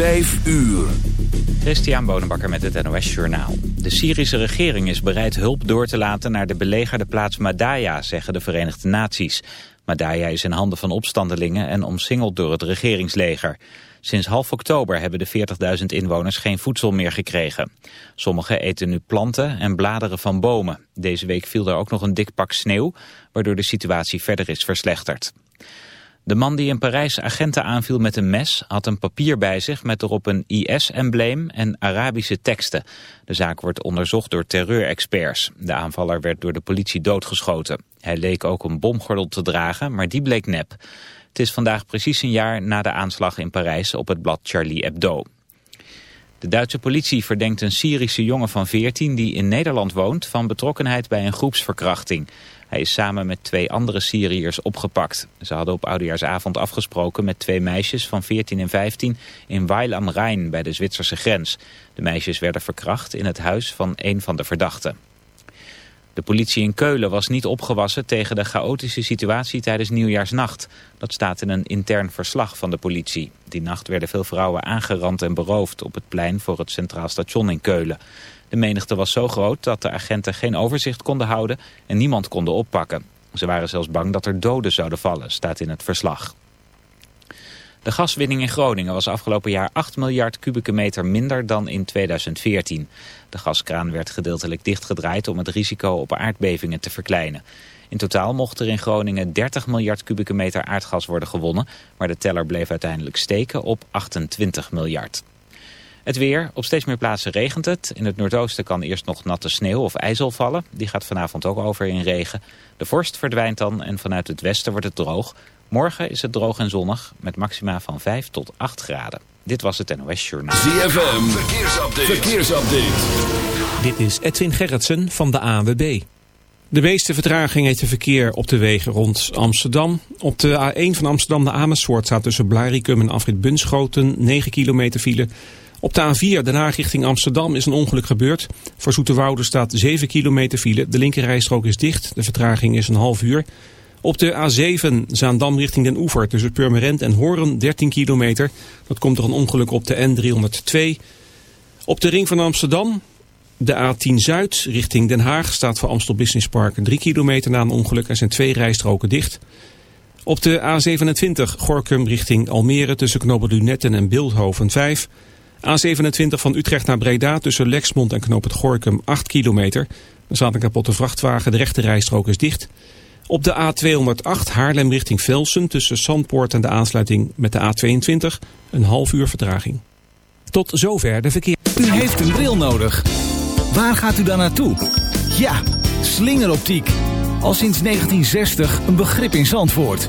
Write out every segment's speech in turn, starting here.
5 uur. Christian Bonenbakker met het NOS Journaal. De Syrische regering is bereid hulp door te laten naar de belegerde plaats Madaya, zeggen de Verenigde Naties. Madaya is in handen van opstandelingen en omsingeld door het regeringsleger. Sinds half oktober hebben de 40.000 inwoners geen voedsel meer gekregen. Sommigen eten nu planten en bladeren van bomen. Deze week viel er ook nog een dik pak sneeuw, waardoor de situatie verder is verslechterd. De man die in Parijs agenten aanviel met een mes had een papier bij zich met erop een IS-embleem en Arabische teksten. De zaak wordt onderzocht door terreurexperts. De aanvaller werd door de politie doodgeschoten. Hij leek ook een bomgordel te dragen, maar die bleek nep. Het is vandaag precies een jaar na de aanslag in Parijs op het blad Charlie Hebdo. De Duitse politie verdenkt een Syrische jongen van 14 die in Nederland woont van betrokkenheid bij een groepsverkrachting. Hij is samen met twee andere Syriërs opgepakt. Ze hadden op oudejaarsavond afgesproken met twee meisjes van 14 en 15 in Weil am Rijn bij de Zwitserse grens. De meisjes werden verkracht in het huis van een van de verdachten. De politie in Keulen was niet opgewassen tegen de chaotische situatie tijdens Nieuwjaarsnacht. Dat staat in een intern verslag van de politie. Die nacht werden veel vrouwen aangerand en beroofd op het plein voor het Centraal Station in Keulen. De menigte was zo groot dat de agenten geen overzicht konden houden en niemand konden oppakken. Ze waren zelfs bang dat er doden zouden vallen, staat in het verslag. De gaswinning in Groningen was afgelopen jaar 8 miljard kubieke meter minder dan in 2014. De gaskraan werd gedeeltelijk dichtgedraaid om het risico op aardbevingen te verkleinen. In totaal mocht er in Groningen 30 miljard kubieke meter aardgas worden gewonnen, maar de teller bleef uiteindelijk steken op 28 miljard. Het weer. Op steeds meer plaatsen regent het. In het noordoosten kan eerst nog natte sneeuw of ijzel vallen. Die gaat vanavond ook over in regen. De vorst verdwijnt dan en vanuit het westen wordt het droog. Morgen is het droog en zonnig met maxima van 5 tot 8 graden. Dit was het NOS Journaal. ZFM. Verkeersupdate. Verkeersupdate. Dit is Edwin Gerritsen van de ANWB. De meeste vertraging heeft de verkeer op de wegen rond Amsterdam. Op de A1 van Amsterdam naar Amersfoort staat tussen Blaricum en Afrit Bunschoten 9 kilometer file... Op de A4 Den Haag richting Amsterdam is een ongeluk gebeurd. Voor Zoeterwoude staat 7 kilometer file. De linkerrijstrook is dicht. De vertraging is een half uur. Op de A7 Zaandam richting Den Oever tussen Purmerend en Hoorn 13 kilometer. Dat komt door een ongeluk op de N302. Op de ring van Amsterdam de A10 Zuid richting Den Haag staat voor Amstel Business Park 3 kilometer na een ongeluk. Er zijn twee rijstroken dicht. Op de A27 Gorkum richting Almere tussen Knobbel en Beeldhoven 5 A27 van Utrecht naar Breda tussen Lexmond en Knoop het Gorkum 8 kilometer. Er staat een kapotte vrachtwagen, de rechte rijstrook is dicht. Op de A208 Haarlem richting Velsen tussen Zandpoort en de aansluiting met de A22 een half uur vertraging. Tot zover de verkeer. U heeft een bril nodig. Waar gaat u dan naartoe? Ja, slingeroptiek. Al sinds 1960 een begrip in Zandvoort.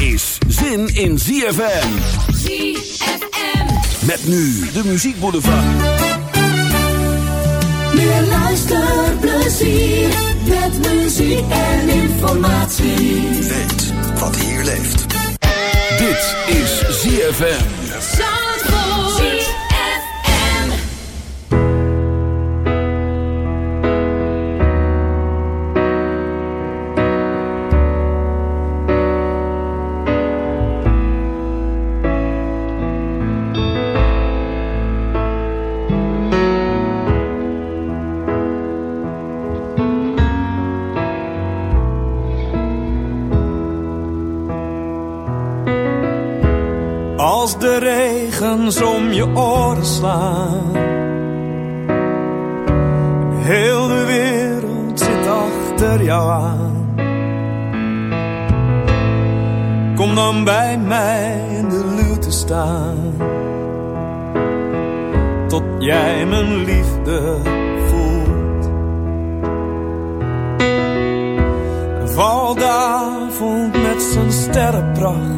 is zin in ZFM. Met nu de Muziek Boulevard. Meer luisterplezier met muziek en informatie. Weet wat hier leeft. Dit is ZFM. Als de regens om je oren slaan. Heel de wereld zit achter jou aan. Kom dan bij mij in de luwte staan. Tot jij mijn liefde voelt. Valt de avond met zijn sterrenpracht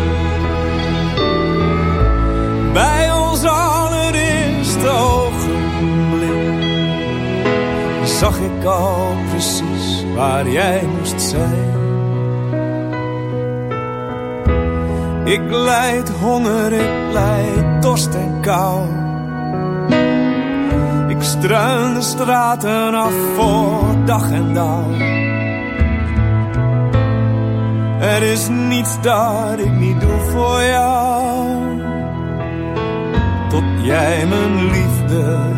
Bij ons allereerste ogenblik zag ik al precies waar jij moest zijn. Ik leid honger, ik leid dorst en kou. Ik struin de straten af voor dag en dauw. Er is niets dat ik niet doe voor jou jij mijn liefde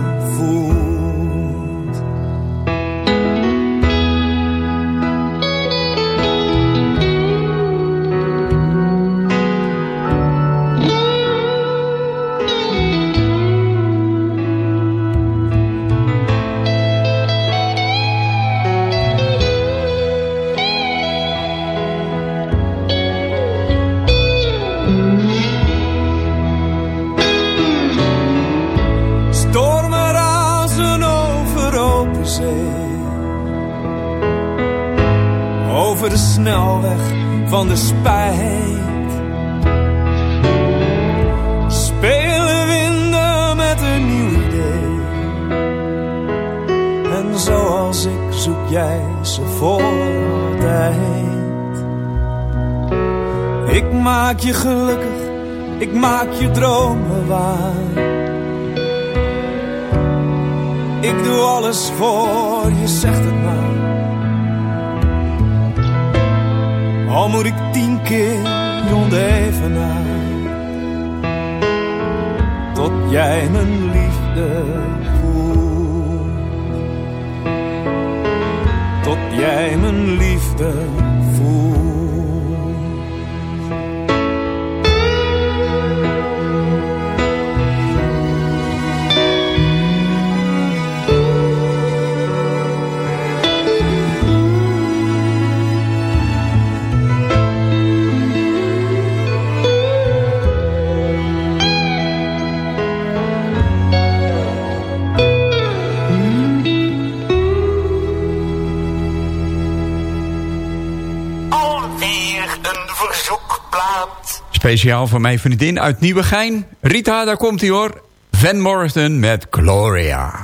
je, zegt het maar. Al moet ik tien keer. Tot jij mijn liefde voelt. Tot jij mijn liefde. Speciaal voor mijn vriendin uit Nieuwegein. Rita, daar komt hij hoor. Van Morrison met Gloria.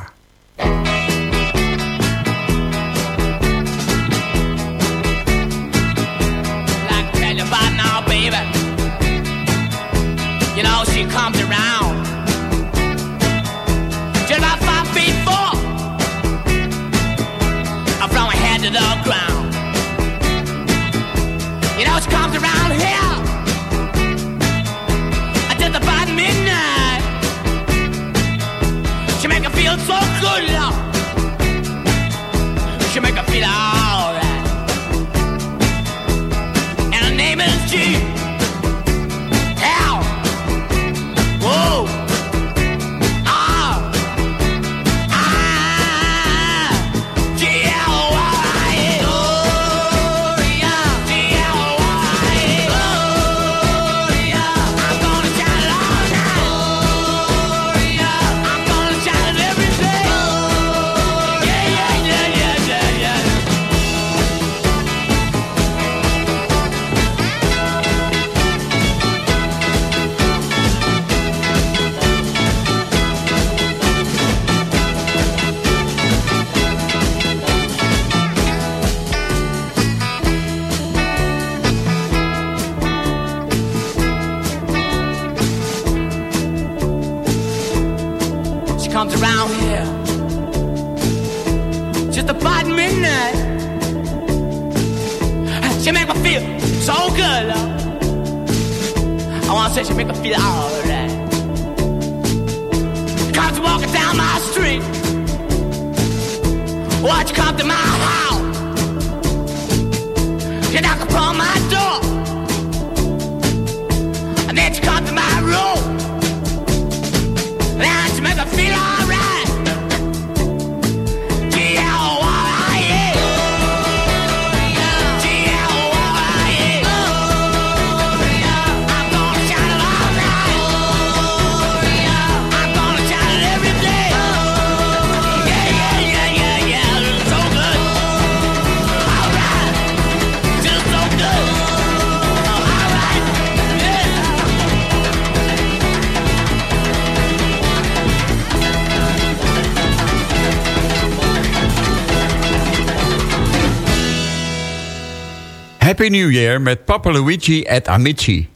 Happy New Year met Papa Luigi et Amici.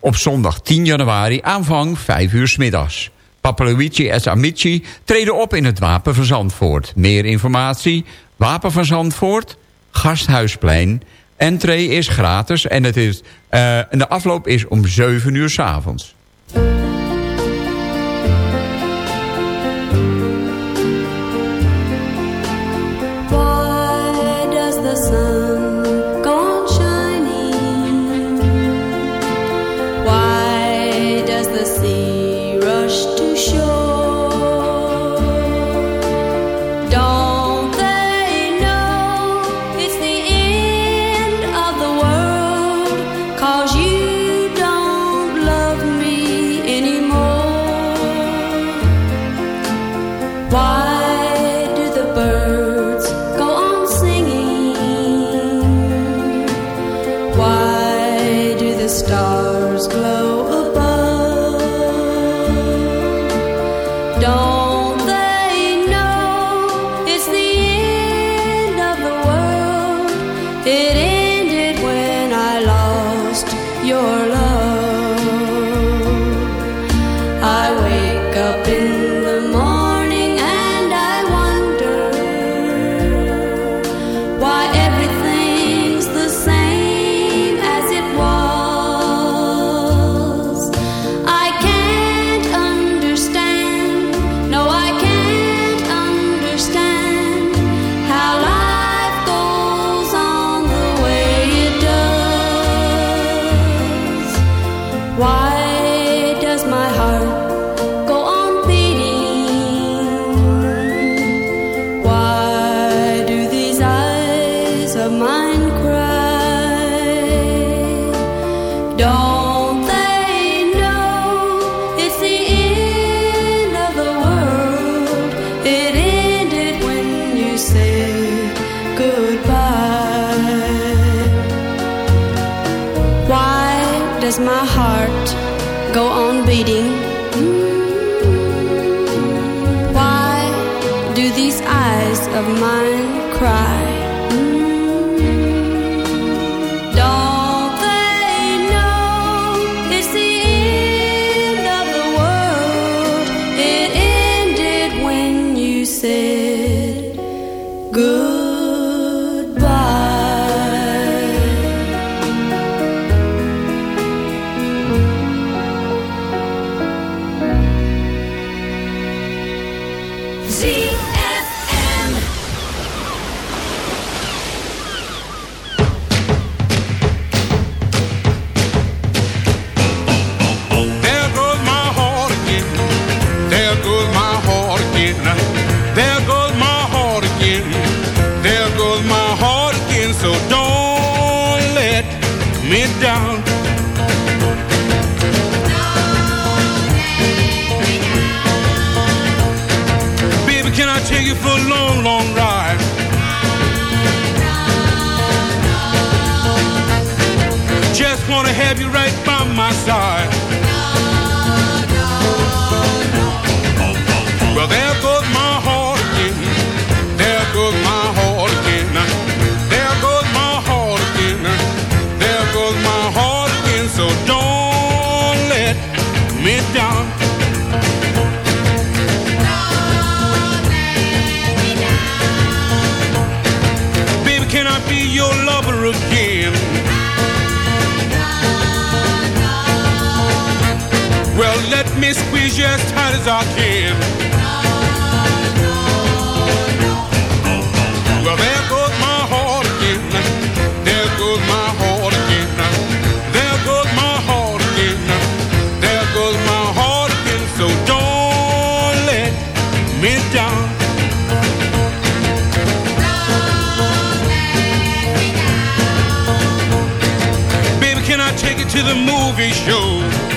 Op zondag 10 januari aanvang 5 uur s middags. Papa Luigi et Amici treden op in het Wapen van Zandvoort. Meer informatie, Wapen van Zandvoort, Gasthuisplein. Entree is gratis en, het is, uh, en de afloop is om 7 uur s avonds. have you right by my side. Me squeeze you as tight as I can. Well, there goes my heart again. There goes my heart again. There goes my heart again. There goes my heart again. So don't let me down. Baby, can I take it to the movie show?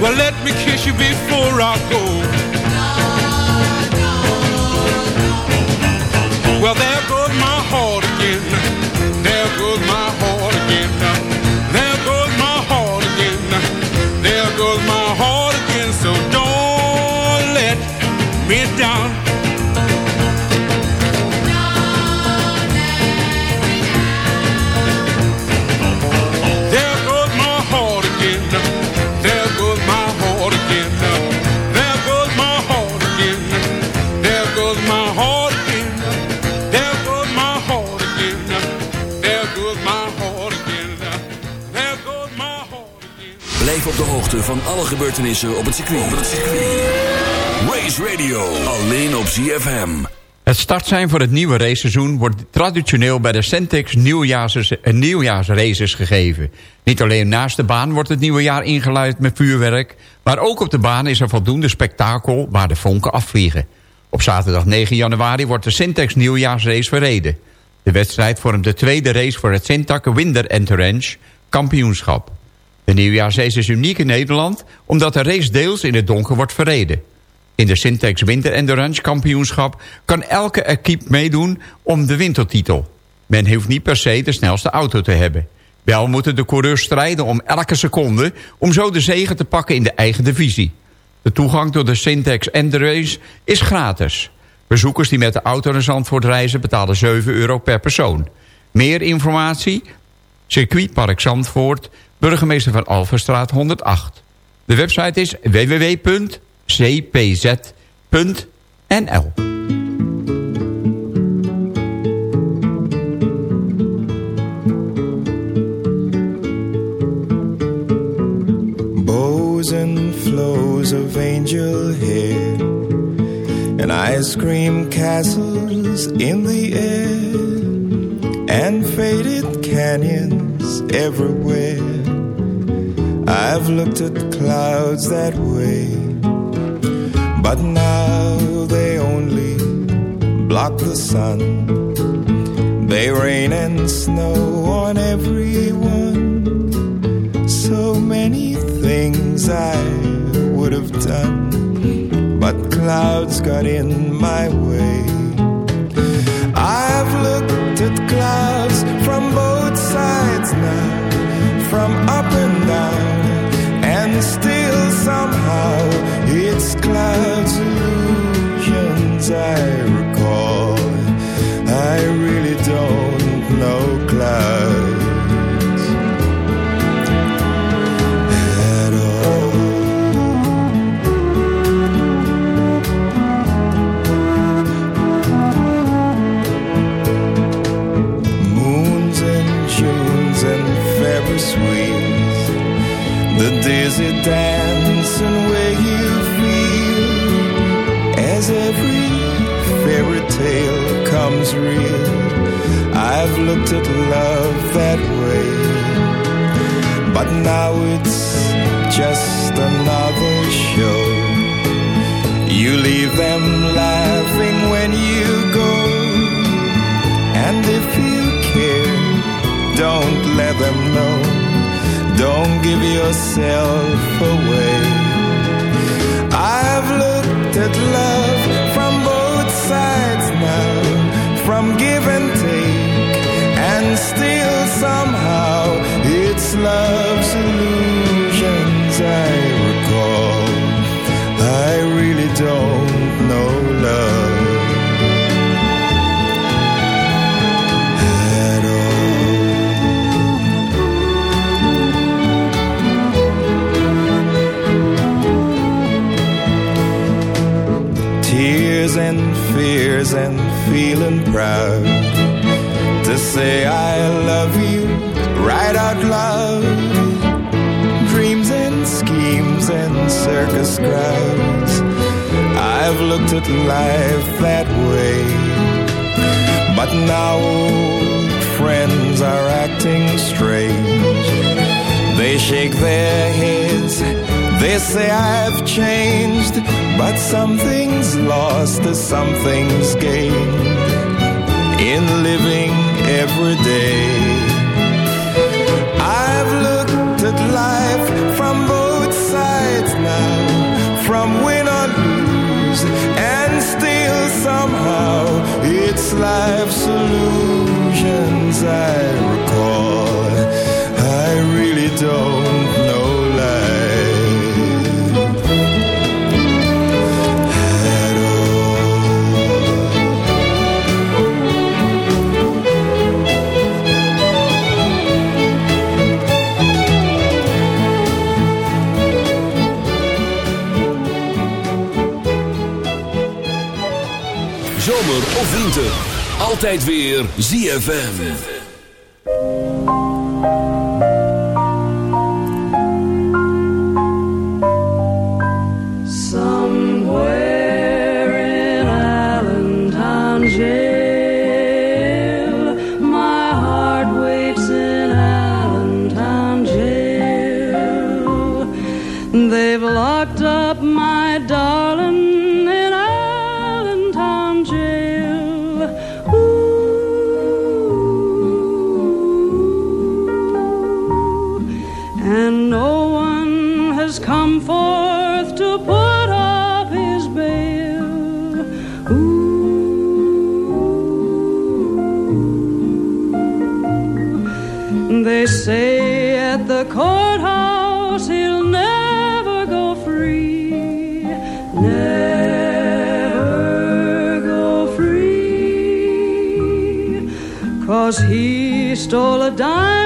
Well, let me kiss you before I go. Well, there goes my heart again. There goes my heart again. There goes my heart again. There goes my heart again. So don't let me down. De hoogte van alle gebeurtenissen op het circuit. Race Radio, alleen op ZFM. Het startsein voor het nieuwe raceseizoen wordt traditioneel bij de Centex eh, nieuwjaarsraces gegeven. Niet alleen naast de baan wordt het nieuwe jaar ingeluid met vuurwerk... maar ook op de baan is er voldoende spektakel waar de vonken afvliegen. Op zaterdag 9 januari wordt de Syntax nieuwjaarsrace verreden. De wedstrijd vormt de tweede race voor het Syntax Winder Endurance kampioenschap. De nieuwjaarsrace is uniek in Nederland omdat de race deels in het donker wordt verreden. In de Syntex Winter Endurance Kampioenschap kan elke equipe meedoen om de wintertitel. Men hoeft niet per se de snelste auto te hebben. Wel moeten de coureurs strijden om elke seconde om zo de zegen te pakken in de eigen divisie. De toegang tot de Syntex Endurance is gratis. Bezoekers die met de auto naar Zandvoort reizen betalen 7 euro per persoon. Meer informatie? Circuitpark Zandvoort, burgemeester van Alverstraat 108. De website is www.cpz.nl bows and flows of angel hair, and ice cream castles in the air, and faded canyons everywhere. I've looked at clouds that way, but now they only block the sun. They rain and snow on everyone. So many things I would have done, but clouds got in my way. Still somehow it's clouds illusions I and where you feel as every fairy tale comes real. I've looked at love that way, but now it's just another show. You leave them laughing when you go, and if you care, don't let them know. Don't give yourself away. I've looked at love from both sides now, from give and take, and still somehow it's love's illusions I recall. I really don't and feeling proud to say I love you right out loud. dreams and schemes and circus crowds. I've looked at life that way, but now old friends are acting strange. They shake their heads, they say I've changed, but something's lost as something's gained in living every day. I've looked at life from both sides now, from win or lose, and still somehow it's life's illusions I recall. I really don't altijd weer ZFM. Cause he stole a diamond,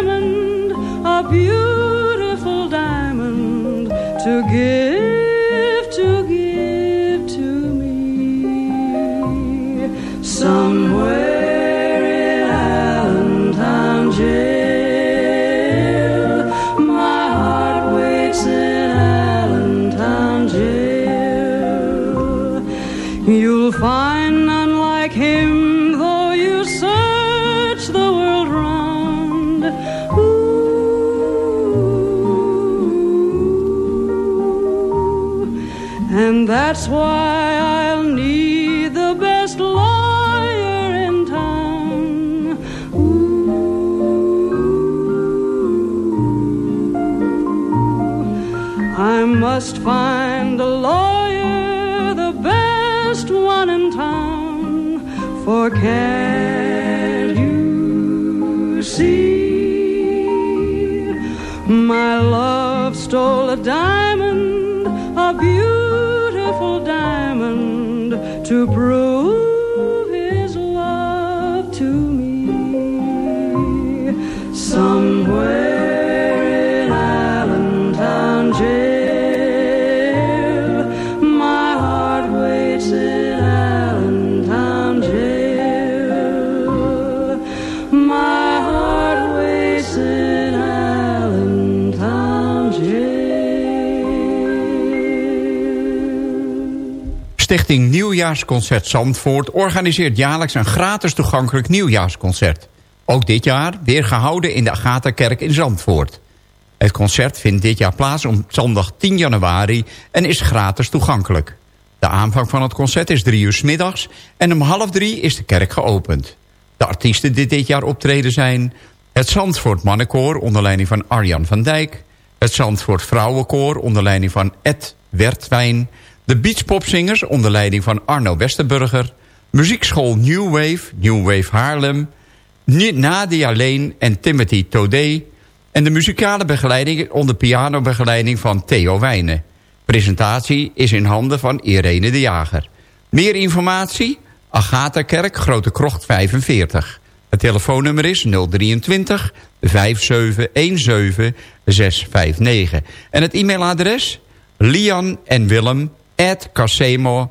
For can't you see? My love stole a diamond, a beautiful diamond, to prove Nieuwjaarsconcert Zandvoort organiseert jaarlijks een gratis toegankelijk nieuwjaarsconcert. Ook dit jaar weer gehouden in de Agatha-kerk in Zandvoort. Het concert vindt dit jaar plaats op zondag 10 januari en is gratis toegankelijk. De aanvang van het concert is drie uur middags en om half drie is de kerk geopend. De artiesten die dit jaar optreden zijn... het Zandvoort Mannenkoor onder leiding van Arjan van Dijk... het Zandvoort Vrouwenkoor onder leiding van Ed Wertwijn... de Beachpopzingers onder leiding van Arno Westerburger... muziekschool New Wave, New Wave Haarlem... Nadia Leen en Timothy Todé... en de muzikale begeleiding onder pianobegeleiding van Theo Wijnen. Presentatie is in handen van Irene de Jager. Meer informatie? Agatha-kerk, Grote Krocht 45. Het telefoonnummer is 023 5717 659. En het e-mailadres? lian en willem casemo.nl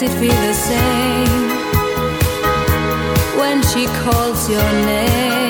Does it feel the same when she calls your name?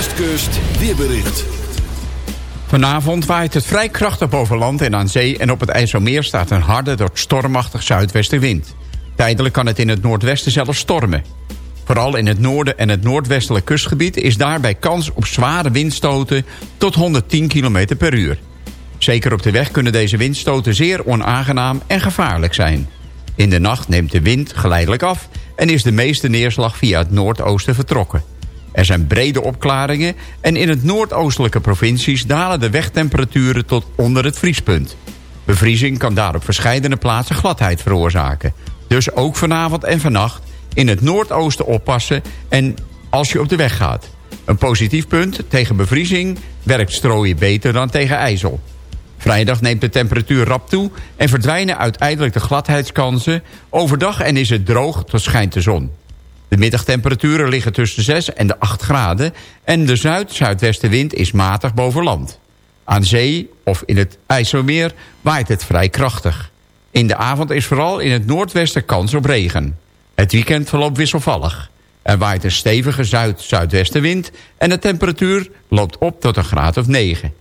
Westkust, weerbericht. Vanavond waait het vrij krachtig boven land en aan zee... en op het IJsselmeer staat een harde tot stormachtig zuidwestenwind. Tijdelijk kan het in het noordwesten zelfs stormen. Vooral in het noorden en het noordwestelijk kustgebied... is daarbij kans op zware windstoten tot 110 km per uur. Zeker op de weg kunnen deze windstoten zeer onaangenaam en gevaarlijk zijn. In de nacht neemt de wind geleidelijk af... en is de meeste neerslag via het noordoosten vertrokken. Er zijn brede opklaringen en in het noordoostelijke provincies dalen de wegtemperaturen tot onder het vriespunt. Bevriezing kan daar op verschillende plaatsen gladheid veroorzaken. Dus ook vanavond en vannacht in het noordoosten oppassen en als je op de weg gaat. Een positief punt, tegen bevriezing werkt strooien beter dan tegen ijzel. Vrijdag neemt de temperatuur rap toe en verdwijnen uiteindelijk de gladheidskansen. Overdag en is het droog tot schijnt de zon. De middagtemperaturen liggen tussen de 6 en de 8 graden... en de zuid-zuidwestenwind is matig boven land. Aan zee of in het IJsselmeer waait het vrij krachtig. In de avond is vooral in het noordwesten kans op regen. Het weekend verloopt wisselvallig. Er waait een stevige zuid-zuidwestenwind... en de temperatuur loopt op tot een graad of 9.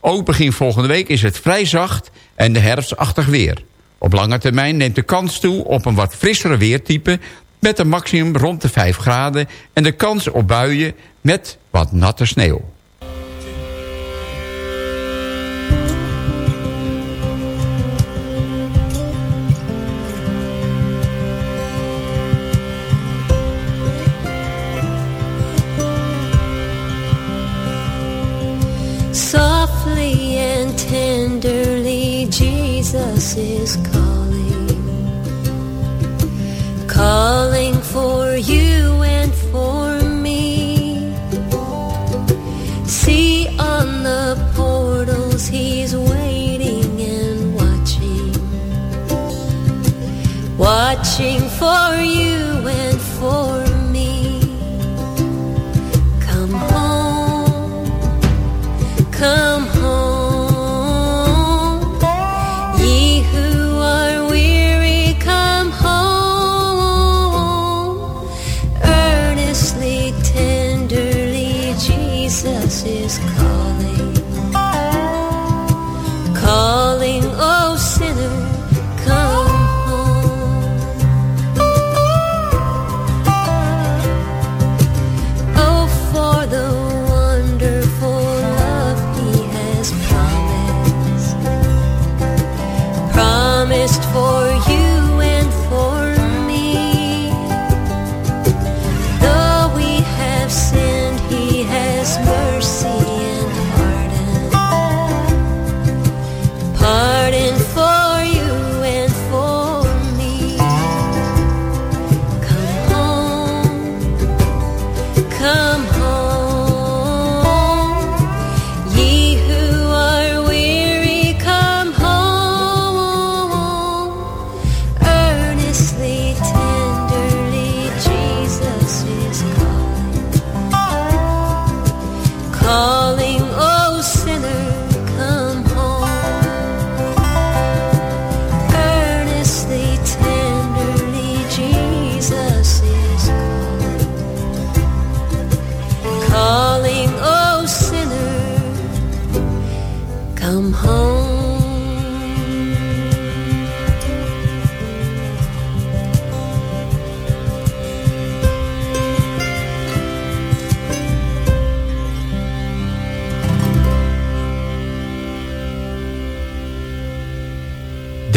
Ook begin volgende week is het vrij zacht en de herfstachtig weer. Op lange termijn neemt de kans toe op een wat frissere weertype... met een maximum rond de 5 graden... en de kans op buien met wat natte sneeuw. Softly and tenderly, Jesus is calling, calling for you and for me. See on the portals, He's waiting and watching, watching for you and for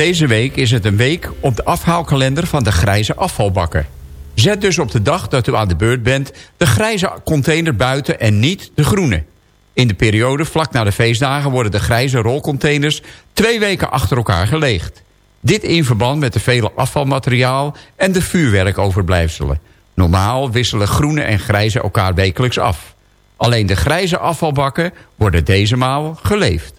Deze week is het een week op de afhaalkalender van de grijze afvalbakken. Zet dus op de dag dat u aan de beurt bent... de grijze container buiten en niet de groene. In de periode vlak na de feestdagen worden de grijze rolcontainers... twee weken achter elkaar geleegd. Dit in verband met de vele afvalmateriaal en de vuurwerkoverblijfselen. Normaal wisselen groene en grijze elkaar wekelijks af. Alleen de grijze afvalbakken worden deze maal geleefd.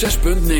106.9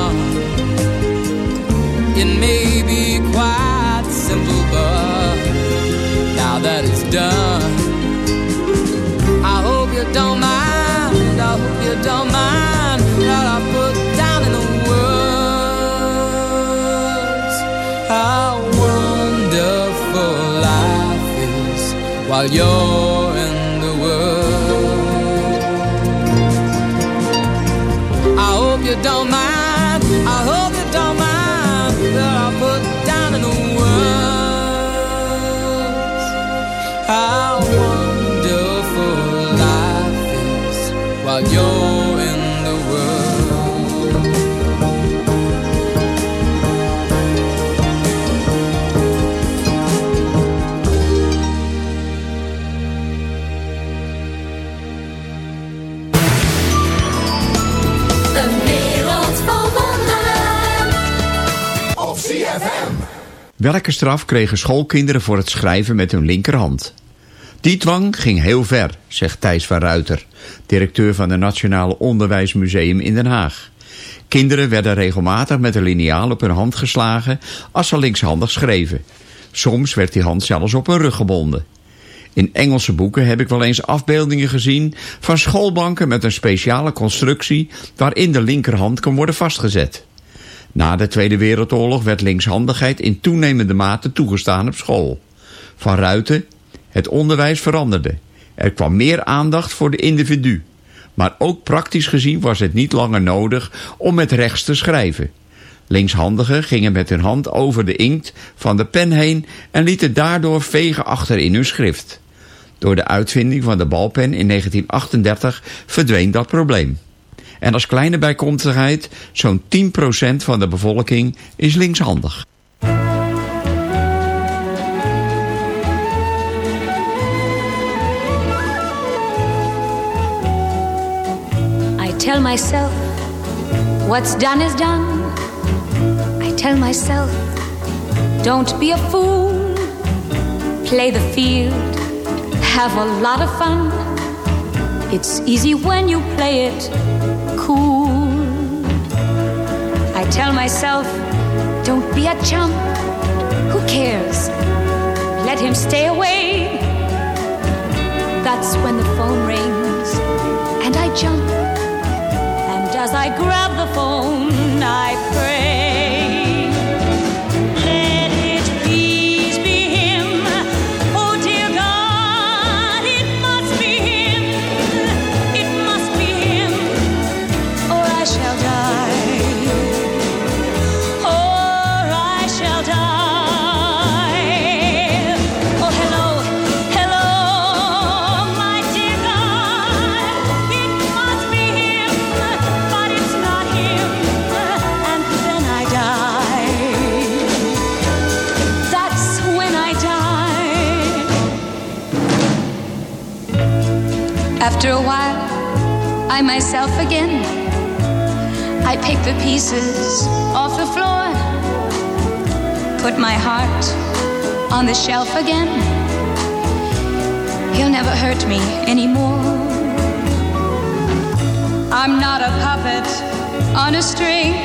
al yo. Welke straf kregen schoolkinderen voor het schrijven met hun linkerhand? Die dwang ging heel ver, zegt Thijs van Ruiter, directeur van het Nationale Onderwijsmuseum in Den Haag. Kinderen werden regelmatig met een liniaal op hun hand geslagen als ze linkshandig schreven. Soms werd die hand zelfs op hun rug gebonden. In Engelse boeken heb ik wel eens afbeeldingen gezien van schoolbanken met een speciale constructie waarin de linkerhand kan worden vastgezet. Na de Tweede Wereldoorlog werd linkshandigheid in toenemende mate toegestaan op school. Van Ruiten, het onderwijs veranderde. Er kwam meer aandacht voor de individu. Maar ook praktisch gezien was het niet langer nodig om met rechts te schrijven. Linkshandigen gingen met hun hand over de inkt van de pen heen en lieten daardoor vegen achter in hun schrift. Door de uitvinding van de balpen in 1938 verdween dat probleem. En als kleine bijkomstigheid, zo'n 10% van de bevolking is linkshandig. I tell myself, what's done is done. I tell myself, don't be a fool. Play the field, have a lot of fun. It's easy when you play it cool. I tell myself, don't be a chump. Who cares? Let him stay away. That's when the phone rings and I jump. And as I grab the phone, I pray. After a while, I myself again. I pick the pieces off the floor, put my heart on the shelf again. He'll never hurt me anymore. I'm not a puppet on a string.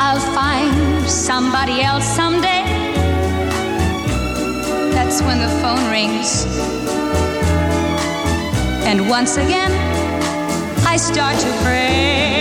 I'll find somebody else someday. That's when the phone rings. And once again, I start to pray.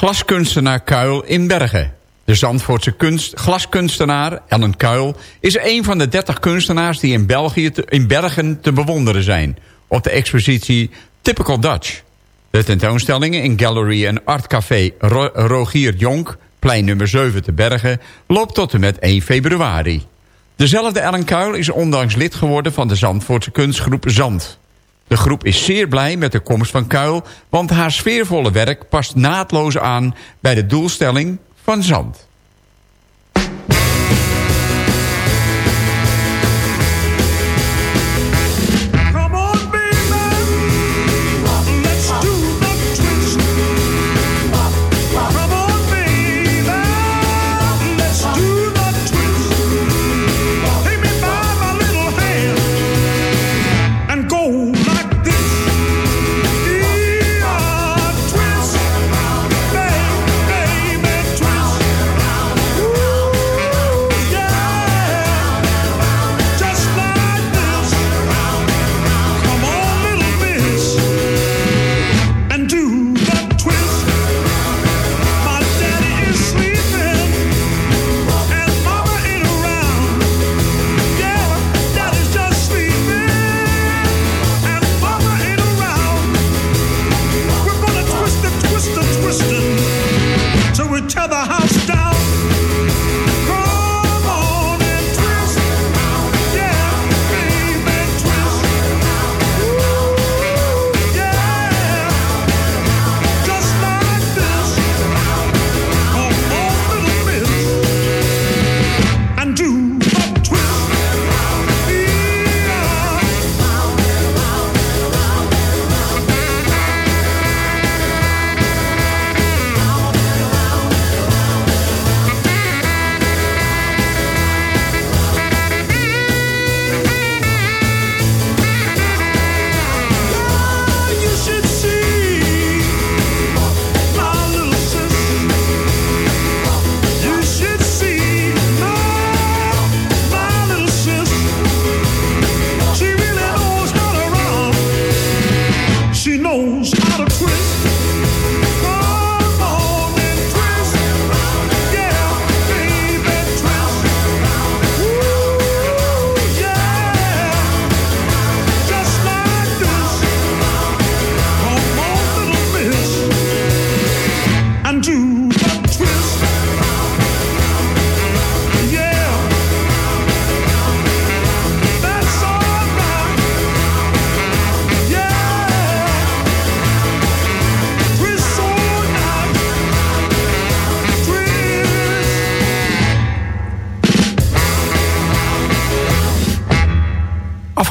Glaskunstenaar Kuil in Bergen. De Zandvoortse kunst, glaskunstenaar Ellen Kuil... is een van de 30 kunstenaars die in, België in Bergen te bewonderen zijn... op de expositie Typical Dutch. De tentoonstellingen in Gallery en Art Café Ro- Rogier Jonk... plein nummer 7 te Bergen... loopt tot en met 1 februari. Dezelfde Ellen Kuil is ondanks lid geworden van de Zandvoortse kunstgroep Zand. De groep is zeer blij met de komst van Kuil... want haar sfeervolle werk past naadloos aan bij de doelstelling van Zand.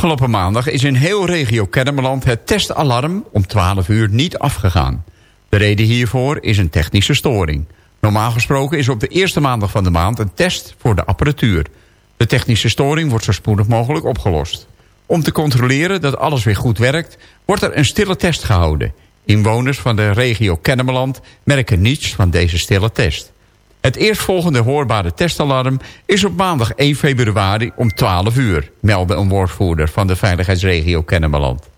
Afgelopen maandag is in heel regio Kennemerland het testalarm om 12 uur niet afgegaan. De reden hiervoor is een technische storing. Normaal gesproken is op de eerste maandag van de maand een test voor de apparatuur. De technische storing wordt zo spoedig mogelijk opgelost. Om te controleren dat alles weer goed werkt, wordt er een stille test gehouden. Inwoners van de regio Kennemerland merken niets van deze stille test. Het eerstvolgende hoorbare testalarm is op maandag 1 februari om 12 uur, meldde een woordvoerder van de veiligheidsregio Kennemerland.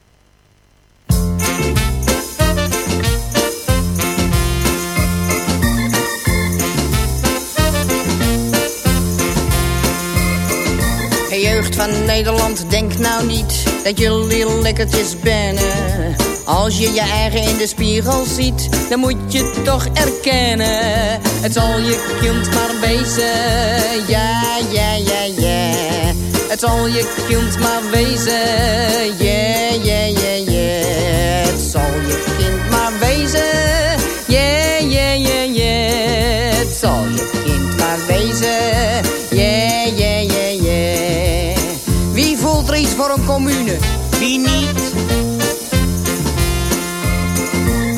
Hey jeugd van Nederland, denk nou niet dat jullie lekkertjes bennen. Als je je eigen in de spiegel ziet, dan moet je toch erkennen. Het zal je kind maar wezen, ja, ja, ja, ja. Het zal je kind maar wezen, ja, ja, ja, ja. Het zal je kind maar wezen, ja, ja, ja, ja. Het zal je kind maar wezen, ja, ja, ja, ja. Wie voelt er iets voor een commune? Wie niet?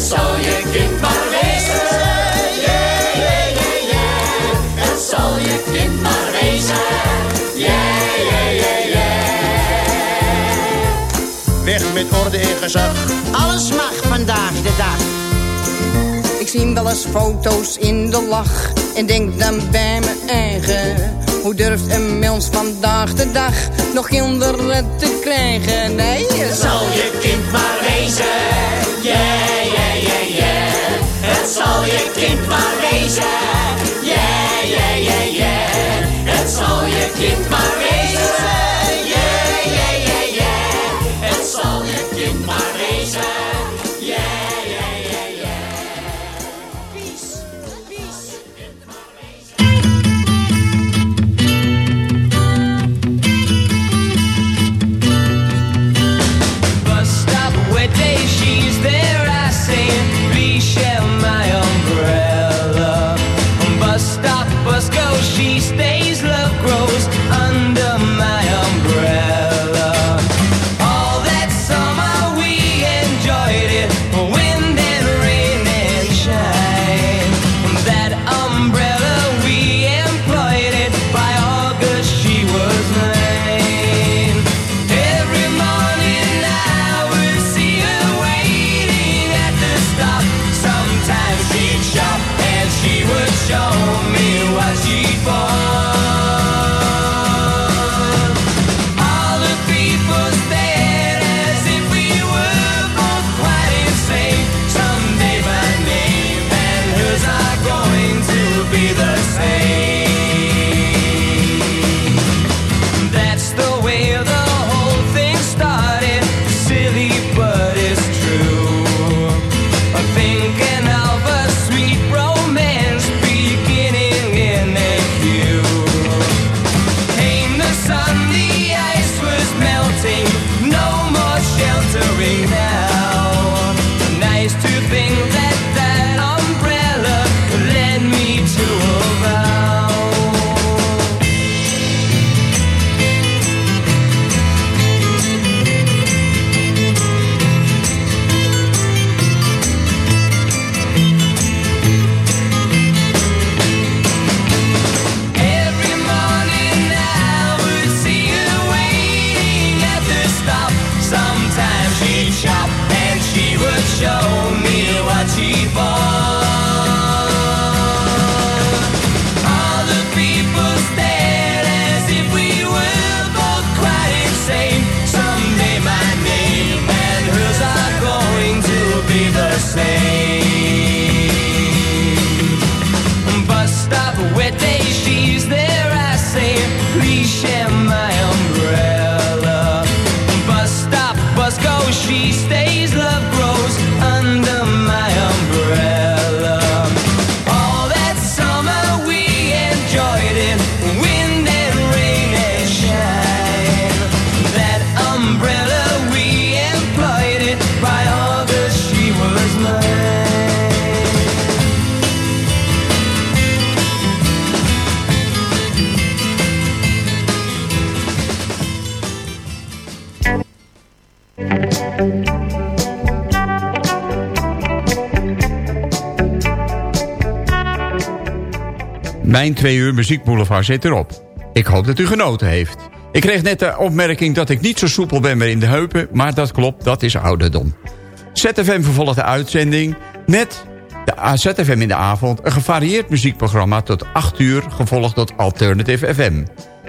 Het zal je kind maar wezen. Yeah, yeah, yeah, yeah. Het zal je kind maar wezen. Yeah, yeah, yeah, yeah. Weg met orde en gezag. Alles mag vandaag de dag. Ik zie wel eens foto's in de lach en denk dan bij mijn eigen. Hoe durft een mens vandaag de dag nog kinderen te krijgen? Nee, Het zal je kind maar wezen. Yeah. Het zal je kind maar wezen. Yeah, yeah, yeah, yeah. Het zal je kind maar wezen. Yeah, yeah, yeah, yeah. Het zal je kind maar wezen. Mijn twee uur muziekboulevard zit erop. Ik hoop dat u genoten heeft. Ik kreeg net de opmerking dat ik niet zo soepel ben meer in de heupen... maar dat klopt, dat is ouderdom. ZFM vervolgt de uitzending met de ZFM in de avond... een gevarieerd muziekprogramma tot 8 uur... gevolgd tot Alternative FM.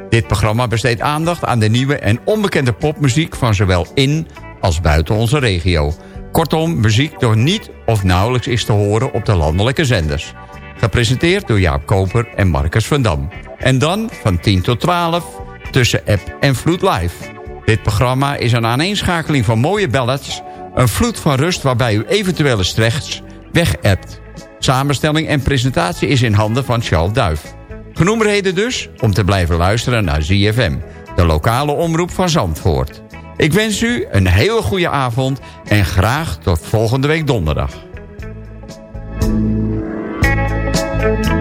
Dit programma besteedt aandacht aan de nieuwe en onbekende popmuziek... van zowel in als buiten onze regio. Kortom, muziek door niet of nauwelijks is te horen op de landelijke zenders. Gepresenteerd door Jaap Koper en Marcus van Dam. En dan van 10 tot 12 tussen app en vloed live. Dit programma is een aaneenschakeling van mooie ballads... een vloed van rust waarbij u eventuele stress weg-appt. Samenstelling en presentatie is in handen van Charles Duif. Genoeg reden dus om te blijven luisteren naar ZFM... de lokale omroep van Zandvoort. Ik wens u een hele goede avond en graag tot volgende week donderdag. Tot